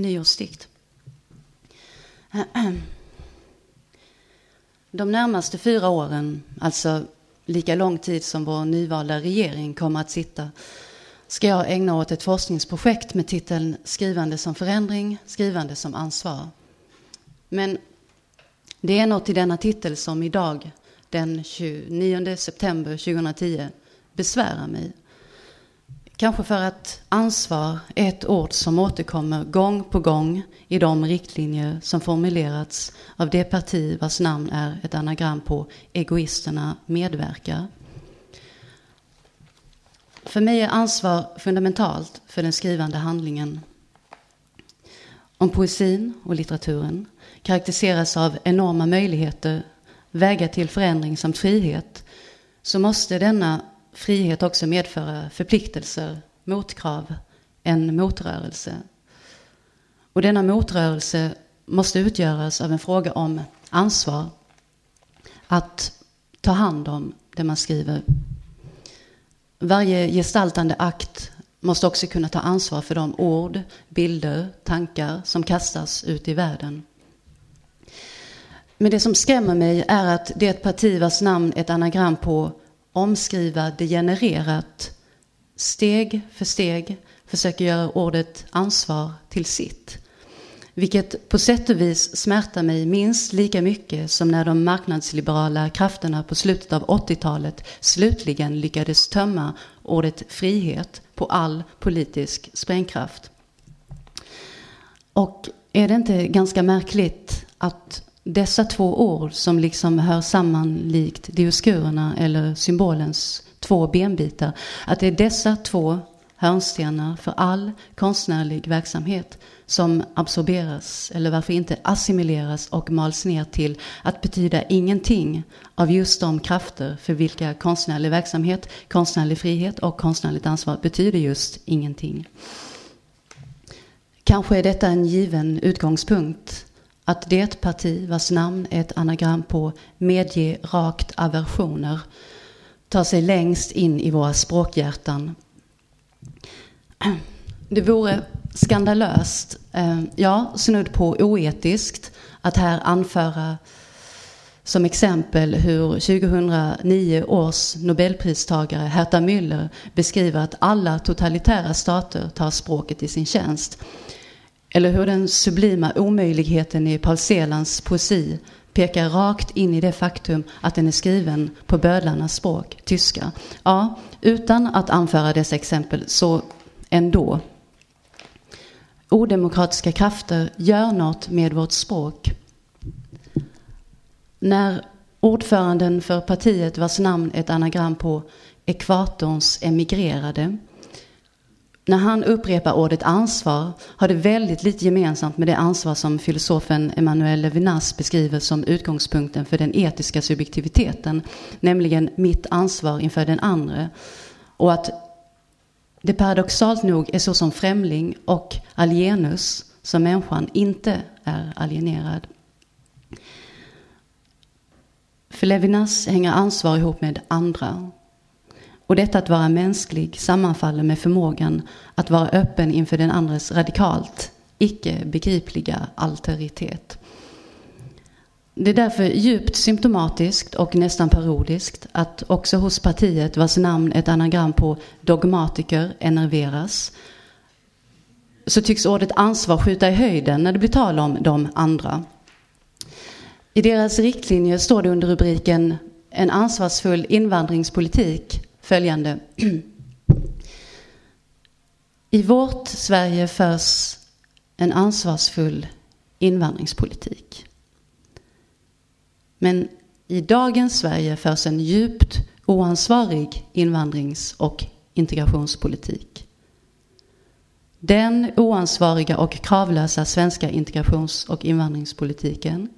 Nyårsdikt. De närmaste fyra åren, alltså lika lång tid som vår nyvalda regering kommer att sitta, ska jag ägna åt ett forskningsprojekt med titeln Skrivande som förändring, skrivande som ansvar. Men det är något i denna titel som idag, den 29 september 2010, besvärar mig. Kanske för att ansvar är ett ord som återkommer gång på gång i de riktlinjer som formulerats av det parti vars namn är ett anagram på egoisterna medverkar. För mig är ansvar fundamentalt för den skrivande handlingen. Om poesin och litteraturen karaktäriseras av enorma möjligheter, vägar till förändring samt frihet, så måste denna frihet också medföra förpliktelser, motkrav, en motrörelse. Och denna motrörelse måste utgöras av en fråga om ansvar. Att ta hand om det man skriver. Varje gestaltande akt måste också kunna ta ansvar för de ord, bilder, tankar som kastas ut i världen. Men det som skrämmer mig är att det är ett parti vars namn ett anagram på omskriva degenererat steg för steg försöker göra ordet ansvar till sitt. Vilket på sätt och vis smärtar mig minst lika mycket som när de marknadsliberala krafterna på slutet av 80-talet slutligen lyckades tömma ordet frihet på all politisk sprängkraft. Och är det inte ganska märkligt att dessa två ord som liksom hör samman likt dioskurerna eller symbolens två benbitar. Att det är dessa två hörnstenar för all konstnärlig verksamhet som absorberas, eller varför inte assimileras och mals ner till att betyda ingenting av just de krafter för vilka konstnärlig verksamhet, konstnärlig frihet och konstnärligt ansvar betyder just ingenting. Kanske är detta en given utgångspunkt att det parti vars namn är ett anagram på medge rakt aversioner tar sig längst in i våra språkhjärtan. Det vore skandalöst, eh, ja, snudd på oetiskt, att här anföra som exempel hur 2009 års nobelpristagare Herta Müller beskriver att alla totalitära stater tar språket i sin tjänst. Eller hur den sublima omöjligheten i Paul Celans poesi pekar rakt in i det faktum att den är skriven på bödlarnas språk, tyska. Ja, utan att anföra dessa exempel så ändå. Odemokratiska krafter gör något med vårt språk. När ordföranden för partiet vars namn ett anagram på ekvatorns emigrerade när han upprepar ordet ansvar har det väldigt lite gemensamt med det ansvar som filosofen Emmanuel Levinas beskriver som utgångspunkten för den etiska subjektiviteten. Nämligen mitt ansvar inför den andra. Och att det paradoxalt nog är så som främling och alienus som människan inte är alienerad. För Levinas hänger ansvar ihop med andra. Och detta att vara mänsklig sammanfaller med förmågan att vara öppen inför den andres radikalt icke begripliga alteritet. Det är därför djupt symptomatiskt och nästan parodiskt att också hos partiet vars namn ett anagram på dogmatiker enerveras så tycks ordet ansvar skjuta i höjden när det blir tal om de andra. I deras riktlinjer står det under rubriken En ansvarsfull invandringspolitik följande. I vårt Sverige förs en ansvarsfull invandringspolitik. Men i dagens Sverige förs en djupt oansvarig invandrings och integrationspolitik. Den oansvariga och kravlösa svenska integrations och invandringspolitiken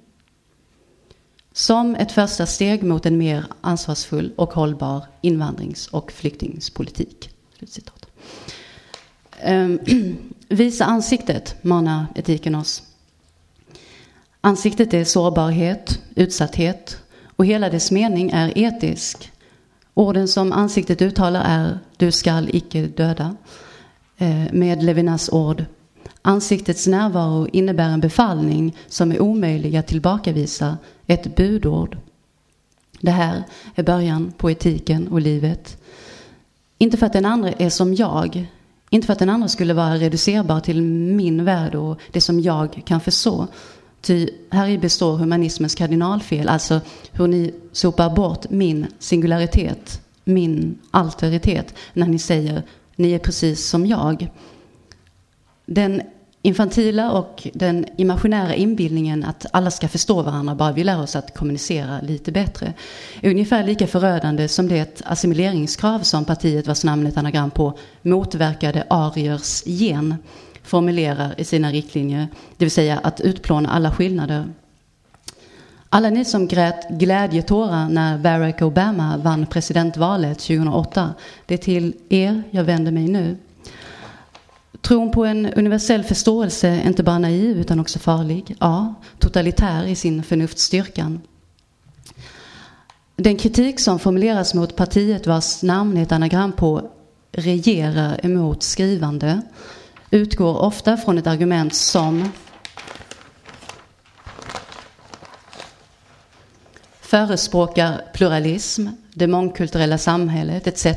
som ett första steg mot en mer ansvarsfull och hållbar invandrings och flyktingpolitik. Slutcitat. Ehm, visa ansiktet, manar etiken oss. Ansiktet är sårbarhet, utsatthet och hela dess mening är etisk. Orden som ansiktet uttalar är du skall icke döda. Eh, med Levinas ord Ansiktets närvaro innebär en befallning som är omöjlig att tillbakavisa, ett budord. Det här är början på etiken och livet. Inte för att den andra är som jag, inte för att den andra skulle vara reducerbar till min värld och det som jag kan förstå. Ty här består humanismens kardinalfel, alltså hur ni sopar bort min singularitet, min alteritet, när ni säger ni är precis som jag. Den infantila och den imaginära inbildningen att alla ska förstå varandra bara vi lär oss att kommunicera lite bättre är ungefär lika förödande som det assimileringskrav som partiet vars namn ett anagram på motverkade ariers gen formulerar i sina riktlinjer. Det vill säga att utplåna alla skillnader. Alla ni som grät glädjetårar när Barack Obama vann presidentvalet 2008. Det är till er jag vänder mig nu. Tron på en universell förståelse är inte bara naiv utan också farlig. Ja, totalitär i sin förnuftsstyrkan. Den kritik som formuleras mot partiet vars namn är ett anagram på regerar emot skrivande utgår ofta från ett argument som förespråkar pluralism, det mångkulturella samhället etc.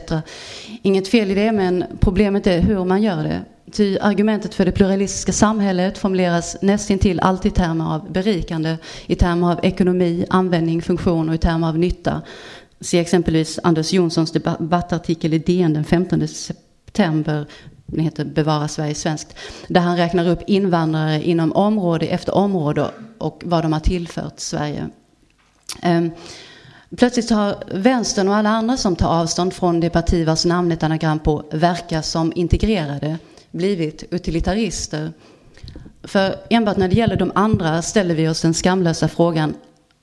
Inget fel i det, men problemet är hur man gör det. Ty argumentet för det pluralistiska samhället formuleras nästintill alltid i termer av berikande, i termer av ekonomi, användning, funktion och i termer av nytta. Se exempelvis Anders Jonssons debattartikel i DN den 15 september den heter Bevara Sverige svenskt, där han räknar upp invandrare inom område efter område och vad de har tillfört Sverige. Ehm, plötsligt har vänstern och alla andra som tar avstånd från det parti vars namn ett anagram på verkar som integrerade blivit utilitarister. För enbart när det gäller de andra ställer vi oss den skamlösa frågan,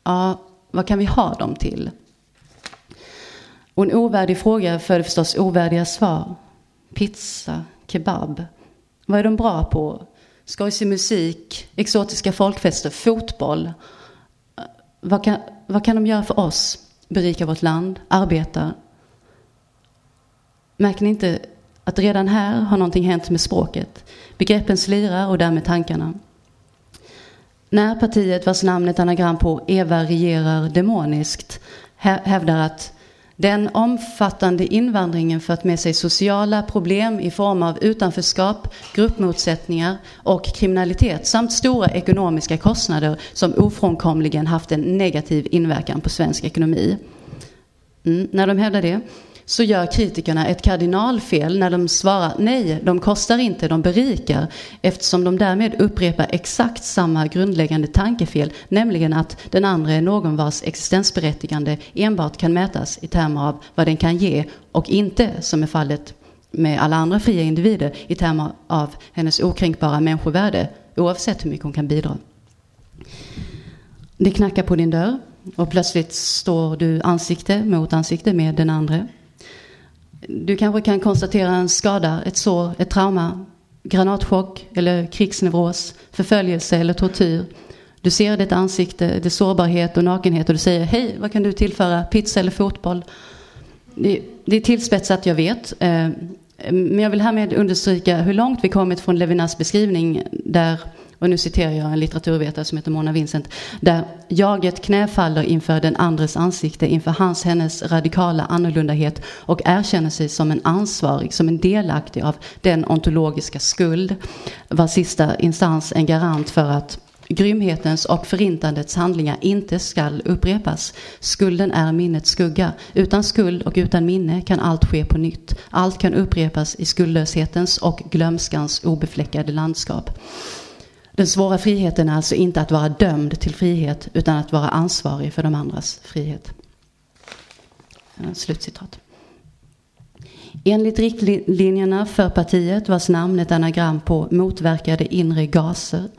ja, vad kan vi ha dem till? Och en ovärdig fråga föder förstås ovärdiga svar. Pizza, kebab. Vad är de bra på? Skojsig musik, exotiska folkfester, fotboll. Vad kan, vad kan de göra för oss? Berika vårt land, arbeta. Märker ni inte att redan här har någonting hänt med språket? Begreppen slirar och därmed tankarna. När partiet vars namn ett anagram på Eva regerar demoniskt hävdar att den omfattande invandringen fört med sig sociala problem i form av utanförskap, gruppmotsättningar och kriminalitet samt stora ekonomiska kostnader som ofrånkomligen haft en negativ inverkan på svensk ekonomi. Mm, när de hävdar det så gör kritikerna ett kardinalfel när de svarar nej, de kostar inte, de berikar. Eftersom de därmed upprepar exakt samma grundläggande tankefel, nämligen att den andra är någon vars existensberättigande enbart kan mätas i termer av vad den kan ge och inte, som är fallet med alla andra fria individer, i termer av hennes okränkbara människovärde, oavsett hur mycket hon kan bidra. Det knackar på din dörr och plötsligt står du ansikte mot ansikte med den andra. Du kanske kan konstatera en skada, ett sår, ett trauma, granatchock eller krigsneuros, förföljelse eller tortyr. Du ser ditt ansikte, dess sårbarhet och nakenhet och du säger hej, vad kan du tillföra, pizza eller fotboll? Det, det är tillspetsat, jag vet. Eh, men jag vill härmed understryka hur långt vi kommit från Levinas beskrivning där och nu citerar jag en litteraturvetare som heter Mona Vincent, där jaget knäfaller inför den andres ansikte, inför hans, hennes radikala annorlundahet och erkänner sig som en ansvarig, som en delaktig av den ontologiska skuld, var sista instans en garant för att grymhetens och förintandets handlingar inte skall upprepas. Skulden är minnets skugga. Utan skuld och utan minne kan allt ske på nytt. Allt kan upprepas i skuldlöshetens och glömskans obefläckade landskap. Den svåra friheten är alltså inte att vara dömd till frihet utan att vara ansvarig för de andras frihet. Eh, slutcitat. Enligt riktlinjerna för partiet vars namn ett anagram på motverkade inre gaser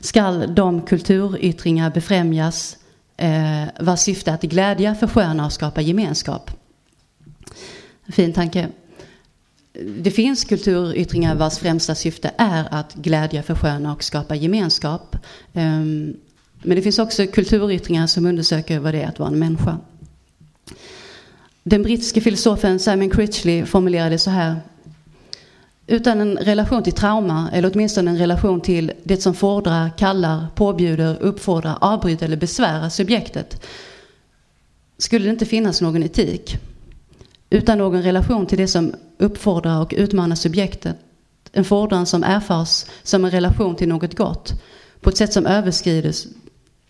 skall de kulturyttringar befrämjas eh, vars syfte att glädja, försköna och skapa gemenskap. Fin tanke det finns kulturyttringar vars främsta syfte är att glädja, försköna och skapa gemenskap. Ehm, men det finns också kulturyttringar som undersöker vad det är att vara en människa. Den brittiske filosofen Simon Critchley formulerade så här. utan en relation till trauma, eller åtminstone en relation till det som fordrar, kallar, påbjuder, uppfordrar, avbryter eller besvärar subjektet, skulle det inte finnas någon etik. Utan någon relation till det som uppfordrar och utmanar subjektet. En fordran som erfars som en relation till något gott. På ett sätt som överskrider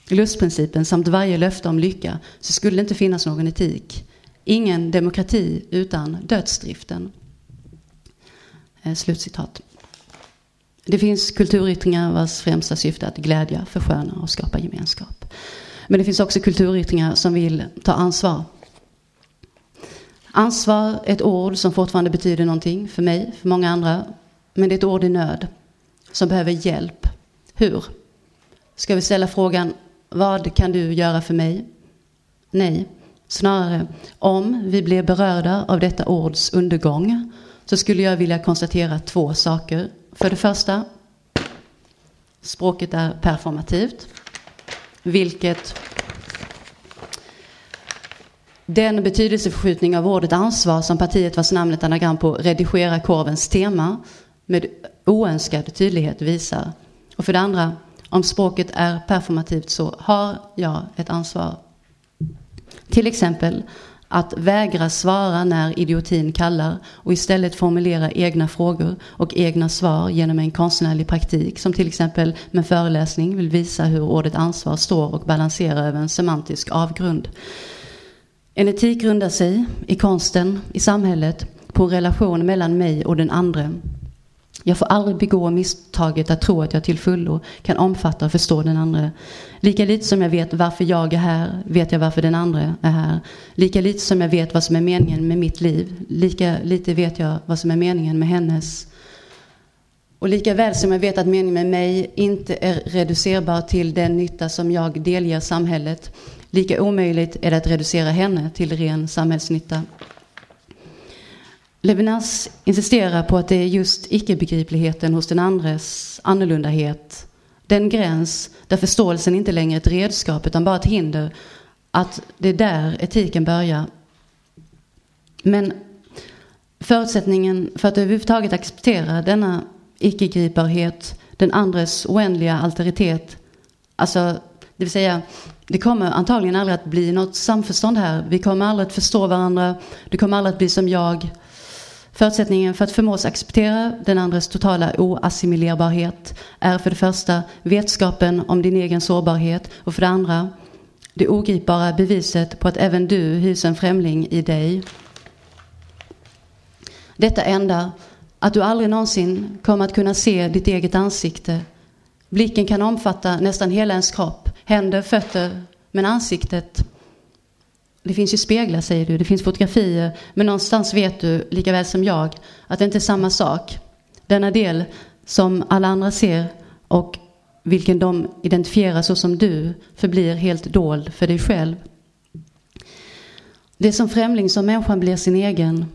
lustprincipen samt varje löfte om lycka så skulle det inte finnas någon etik. Ingen demokrati utan dödsdriften. Eh, slutcitat. Det finns kulturyttringar vars främsta syfte är att glädja, försköna och skapa gemenskap. Men det finns också kulturyttringar som vill ta ansvar. Ansvar är ett ord som fortfarande betyder någonting för mig, för många andra. Men det är ett ord i nöd som behöver hjälp. Hur? Ska vi ställa frågan, vad kan du göra för mig? Nej, snarare om vi blir berörda av detta ords undergång så skulle jag vilja konstatera två saker. För det första, språket är performativt. Vilket den betydelseförskjutning av ordet ansvar som partiet vars namn ett anagram på redigera korvens tema med oönskad tydlighet visar. Och för det andra, om språket är performativt så har jag ett ansvar. Till exempel att vägra svara när idiotin kallar och istället formulera egna frågor och egna svar genom en konstnärlig praktik som till exempel med föreläsning vill visa hur ordet ansvar står och balanserar över en semantisk avgrund. En etik grundar sig i konsten, i samhället, på en relation mellan mig och den andra jag får aldrig begå misstaget att tro att jag till fullo kan omfatta och förstå den andra. Lika lite som jag vet varför jag är här, vet jag varför den andra är här. Lika lite som jag vet vad som är meningen med mitt liv, lika lite vet jag vad som är meningen med hennes. Och lika väl som jag vet att meningen med mig inte är reducerbar till den nytta som jag delger samhället, lika omöjligt är det att reducera henne till ren samhällsnytta. Levinas insisterar på att det är just icke-begripligheten hos den andres annorlundahet, den gräns där förståelsen inte längre är ett redskap utan bara ett hinder, att det är där etiken börjar. Men förutsättningen för att överhuvudtaget acceptera denna icke-gripbarhet, den andres oändliga alteritet, alltså det vill säga det kommer antagligen aldrig att bli något samförstånd här. Vi kommer aldrig att förstå varandra. Du kommer aldrig att bli som jag. Förutsättningen för att förmås acceptera den andres totala oassimilerbarhet är för det första vetskapen om din egen sårbarhet och för det andra det ogripbara beviset på att även du hyser en främling i dig. Detta enda, att du aldrig någonsin kommer att kunna se ditt eget ansikte. Blicken kan omfatta nästan hela ens kropp, händer, fötter, men ansiktet det finns ju speglar säger du, det finns fotografier. Men någonstans vet du, lika väl som jag, att det inte är samma sak. Denna del som alla andra ser och vilken de identifierar så som du förblir helt dold för dig själv. Det är som främling som människan blir sin egen.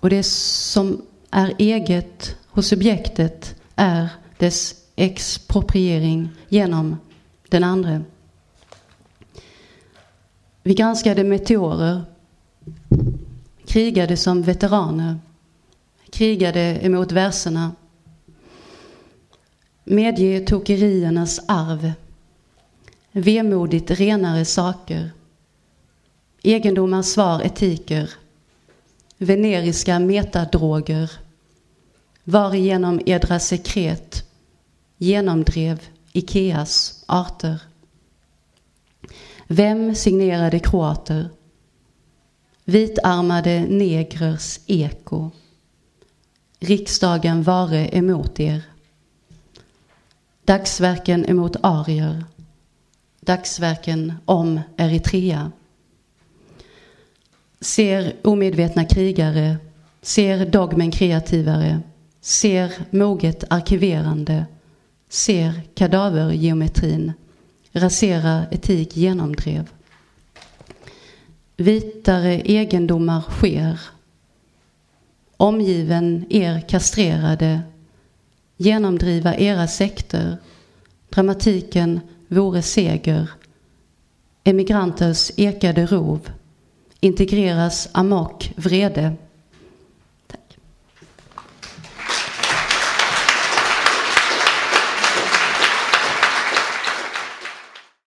Och det som är eget hos subjektet är dess expropriering genom den andra. Vi granskade meteorer, krigade som veteraner, krigade emot verserna. Medge tokeriernas arv, vemodigt renare saker, egendomar, svar, etiker, veneriska metadroger, varigenom edra sekret genomdrev Ikeas arter. Vem signerade kroater? Vitarmade negrers eko. Riksdagen vare emot er. Dagsverken emot arier. Dagsverken om Eritrea. Ser omedvetna krigare, ser dogmen kreativare, ser moget arkiverande, ser kadavergeometrin rasera etik genomdrev. Vitare egendomar sker. Omgiven er kastrerade, genomdriva era sekter. Dramatiken vore seger. Emigranters ekade rov. Integreras amok vrede.